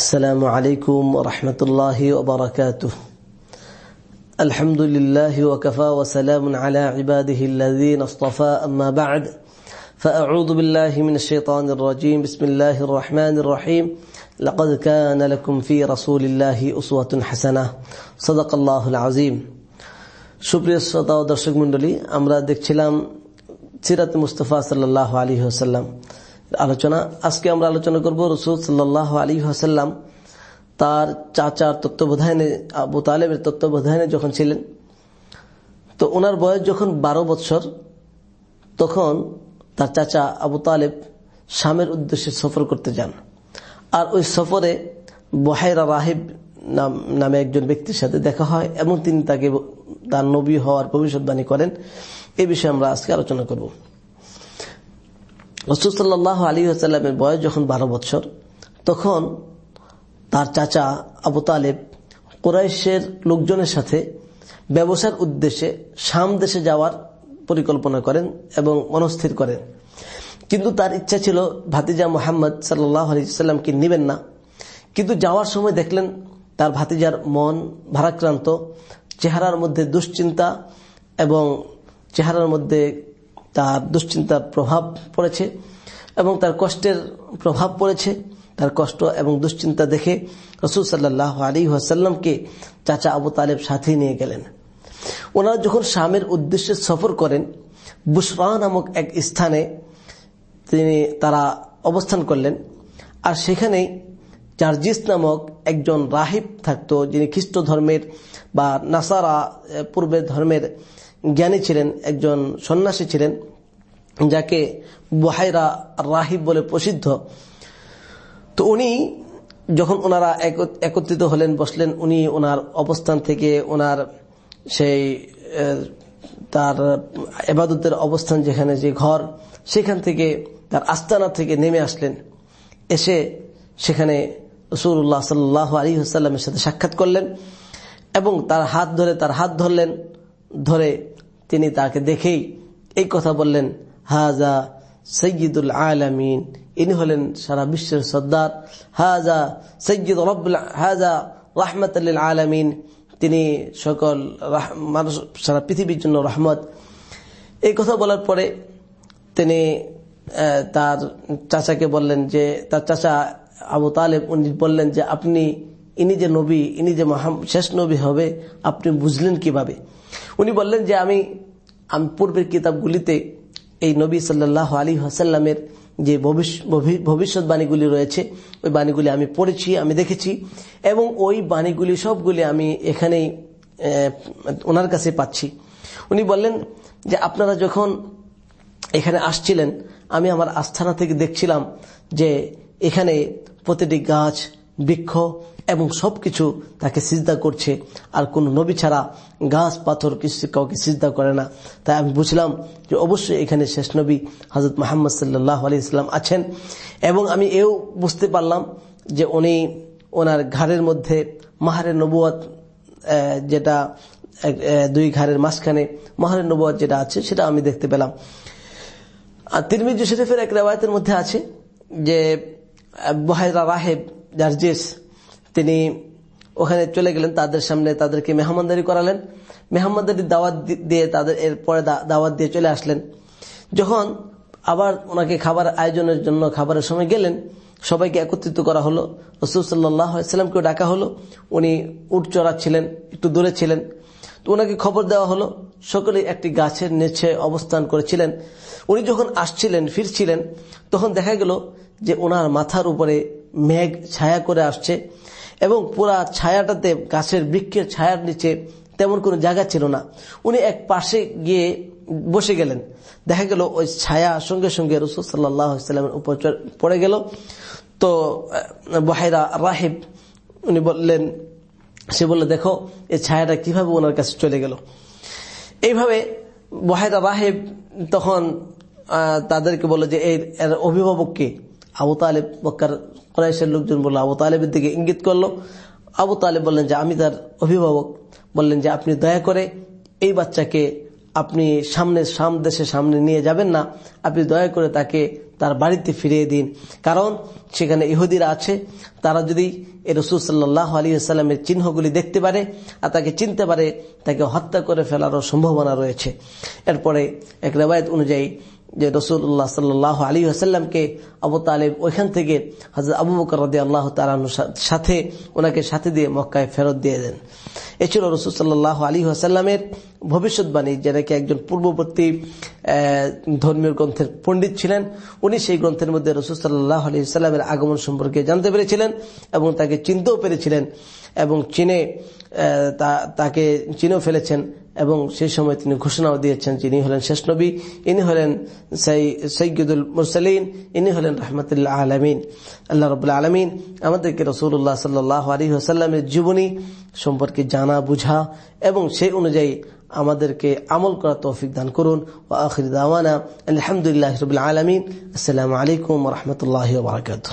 السلام عليكم ورحمة الله وبركاته الحمد لله وكفى وسلام على عباده الذين اصطفى أما بعد فأعوذ بالله من الشيطان الرجيم بسم الله الرحمن الرحيم لقد كان لكم في رسول الله أسوة حسنة صدق الله العظيم সুপ্রিয় শ্রোতা ও দর্শক মন্ডলী আমরা দেখছিলাম সিরাত মুস্তফা সাল্লাহ আলী হাসাল্লাম আলোচনা। আজকে আমরা আলোচনা করব রসুল সাল্লাহ আলী হাসাল্লাম তার চাচার তত্ত্বাবধানে, আবু তালেবের তত্ত্বাবধানে যখন ছিলেন, তো ওনার বয়স যখন বারো বৎসর, তখন তার চাচা আবু তালেব স্বামের উদ্দেশ্যে সফর করতে যান। আর ওই সফরে বহাইরা রাহিব নামে একজন ব্যক্তির সাথে দেখা হয় এবং তিনি তাকে, তার নবী হওয়ার ভবিষ্যৎবাণী করেন। এ বিষয়ে আমরা আজকে আলোচনা করব। রসুসাল্লাহ আলী আসাল্লামের বয়স যখন বারো বছর, তখন তার চাচা আবু তালেব কোরাইশের লোকজনের সাথে ব্যবসার উদ্দেশ্যে শাম দেশে যাওয়ার পরিকল্পনা করেন এবং মনস্থির করেন। কিন্তু তার ইচ্ছা ছিল ভাতিজা মোহাম্মদ সাল্লাহ আলিয়াল্লামকে নিবেন না। কিন্তু যাওয়ার সময় দেখলেন তার ভাতিজার মন ভারাক্রান্ত, চেহারার মধ্যে দুশ্চিন্তা এবং চেহারার মধ্যে তার দুশ্চিন্তার প্রভাব পড়েছে এবং তার কষ্টের প্রভাব পড়েছে। তার কষ্ট এবং দুশ্চিন্তা দেখে রসুল সাল্লাহ আলী আসাল্লামকে চাচা আবু তালেব সাথে নিয়ে গেলেন। ওনারা যখন স্বামীর উদ্দেশ্যে সফর করেন বুসরা নামক এক স্থানে তিনি তারা অবস্থান করলেন। আর সেখানেই চার্জিস নামক একজন রাহিব থাকতো, যিনি খ্রিস্ট ধর্মের বা নাসারা পূর্বের ধর্মের জ্ঞানী ছিলেন, একজন সন্ন্যাসী ছিলেন, যাকে বহাইরা রাহিব বলে প্রসিদ্ধ। তো উনি যখন ওনারা একত্রিত হলেন, বসলেন, উনি ওনার অবস্থান থেকে ওনার সেই তার এবাদতের অবস্থান যেখানে যে ঘর, সেখান থেকে তার আস্তানা থেকে নেমে আসলেন। এসে সেখানে রসুল্লাহ সাল্লাহ আলী হাসাল্লামের সাথে সাক্ষাৎ করলেন এবং তার হাত ধরে, তার হাত ধরলেন, ধরে তিনি তাকে দেখেই এই কথা বললেন, হাজা সৈয়দুল আলমিন। ইনি হলেন সারা বিশ্বের সর্দার। হাজা সৈয়দ হাজা রাহমত আলমিন। তিনি সকল মানুষ, সারা পৃথিবীর জন্য রহমত। এই কথা বলার পরে তিনি তার চাচাকে বললেন যে, তার চাচা আবু তালেব, উনি বললেন যে, আপনি ইনি যে নবী, ইনি যে মহাম, শেষ নবী হবে, আপনি বুঝলেন কীভাবে? উনি বললেন যে আমি আমি পূর্বের কিতাবগুলিতে এই নবী সাল্লাহ আলী হাসাল্লামের যে ভবিষ্যৎবাণীগুলি রয়েছে, ওই বাণীগুলি আমি পড়েছি, আমি দেখেছি, এবং ওই বাণীগুলি সবগুলি আমি এখানেই ওনার কাছে পাচ্ছি। উনি বললেন যে আপনারা যখন এখানে আসছিলেন, আমি আমার আস্থানা থেকে দেখছিলাম যে এখানে প্রতিটি গাছ বৃক্ষ এবং সবকিছু তাকে সিজদা করছে। আর কোন নবী ছাড়া গাছ, পাথর কিছু কাউকে সিজদা করে না। তাই আমি বুঝলাম যে অবশ্যই এখানে শেষ নবী হজরত মোহাম্মদ সাল্লাহ আলি ইসলাম আছেন। এবং আমি এও বুঝতে পারলাম যে উনি ওনার ঘাড়ের মধ্যে মাহারের নবুয়াত যেটা দুই ঘাড়ের মাঝখানে মাহারের নবুয়াত যেটা আছে, সেটা আমি দেখতে পেলাম। আর তিরমিজি শরীফের এক রেওয়ায়তের মধ্যে আছে যে বহাইরা রাহেব জার্জিস তিনি ওখানে চলে গেলেন, তাদের সামনে তাদেরকে মেহমানদারি করালেন। মেহমানদারি দাওয়াত দিয়ে তাদের এরপরে দাওয়াত দিয়ে চলে আসলেন। যখন আবার ওনাকে খাবার আয়োজনের জন্য খাবারের সময় গেলেন, সবাইকে একত্রিত করা হলো। রসুল সাল্লাহামকেও ডাকা হলো। উনি উট চড়াচ্ছিলেন, একটু দূরে ছিলেন। তো ওনাকে খবর দেওয়া হলো সকলে একটি গাছের নিচে অবস্থান করেছিলেন। উনি যখন আসছিলেন, ফিরছিলেন, তখন দেখা গেল যে ওনার মাথার উপরে মেঘ ছায়া করে আসছে। এবং পুরা ছায়াটাতে গাছের বৃক্ষের ছায়ার নিচে তেমন কোনো জায়গা ছিল না। উনি এক পাশে গিয়ে বসে গেলেন। দেখা গেল ওই ছায়া সঙ্গে সঙ্গে রসুল সাল্লামের উপর পড়ে গেল। তো বাহেরা রাহিব, উনি বললেন, সে বললে, দেখো, এই ছায়াটা কীভাবে ওনার কাছে চলে গেল? এইভাবে বাহেরা রাহেব তখন তাদেরকে বলল যে, এর অভিভাবককে আবু তালেব বক্কার কোরাইশের লোকজন বলল, আবু তালেবের দিকে ইঙ্গিত করল। আবু তালেব বললেন যে, আমি তার অভিভাবক। বললেন যে, আপনি দয়া করে এই বাচ্চাকে আপনি সামনে, সাম দেশে সামনে নিয়ে যাবেন না। আপনি দয়া করে তাকে তার বাড়িতে ফিরিয়ে দিন। কারণ সেখানে ইহুদিরা আছে। তারা যদি এ রসুল সাল্লাহ আলী আসাল্লামের চিহ্নগুলি দেখতে পারে আর তাকে চিনতে পারে, তাকে হত্যা করে ফেলারও সম্ভাবনা রয়েছে। এরপরে এক রেবায়ত অনুযায়ী যে রসুল্লাহ সাল্লাহ আলী আসাল্লামকে আবু তালেব ওইখান থেকে হাজর আবু বকর আল্লাহ তালার সাথে ওনাকে সাথে দিয়ে মক্কায় ফেরত দিয়ে দেন। এছাড়া রসুল সাল্লাহ আলী আসাল্লামের ভবিষ্যৎবাণী যেটাকে একজন পূর্ববর্তী ধর্মীয় গ্রন্থের পণ্ডিত ছিলেন, উনি সেই গ্রন্থের মধ্যে রসুল সাল্লাহ আলী সাল্লামের আগমন সম্পর্কে জানতে পেরেছিলেন এবং তাকে চিনতেও পেরেছিলেন এবং চিনে তাকে চিনেও ফেলেছেন এবং সেই সময় তিনি ঘোষণাও দিয়েছেন যিনি হলেন শেষ নবী, ইনি হলেন সৈয়দুল মুরসালিন, ইনি হলেন রহমতুল্লাহ আলমিন। আল্লাহ রবুল্লা আলমিন আমাদেরকে রসুল্লাহ সাল্লাহ আলী আসাল্লামের জীবনী সম্পর্কে জানা, বুঝা এবং সেই অনুযায়ী আমাদেরকে আমল করা তৌফিক দান করুন ও আখির দাওয়ানা আলহামদুলিল্লাহ রবিল আলমিন আসসালামু আলাইকুম রহমতুল্লাহ বারকাত